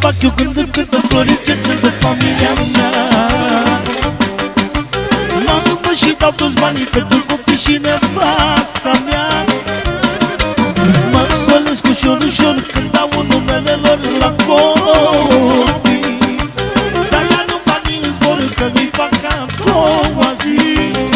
fac eu când îmi cântă flori Cercând familia mea. M-am rupt și dau toți banii pentru copii și nevasta mea. Mă învălesc ușor, ușor când dau numele lor la copii. Dar ea nu banii în zbor că mi fac a doua zi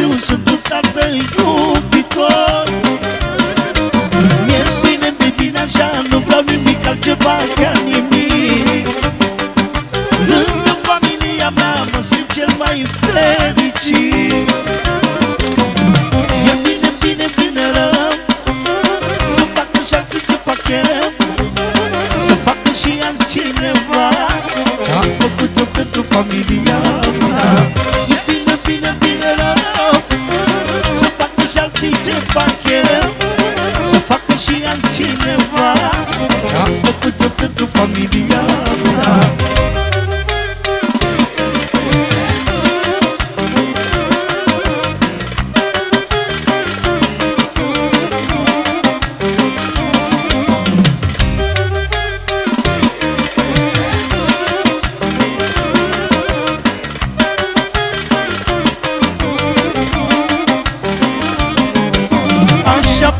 Dilson, tu tá bem.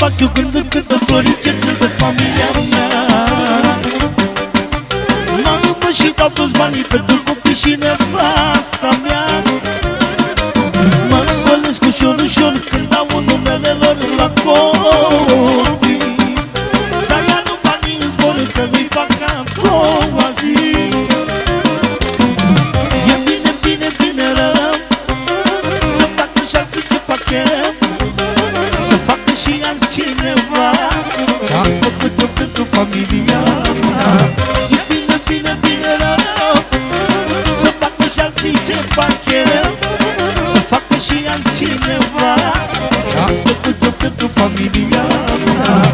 Fac eu când îmi cântă flori Cercând de familia. Mea M-am rupt și dau toți banii Pentru copii și nevasta mea Mă învălesc ușor, ușor Când dau numele lor la copii Dar ea nu banii în zbor Că mi fac a cineva. Și am făcut-o pentru familia mea.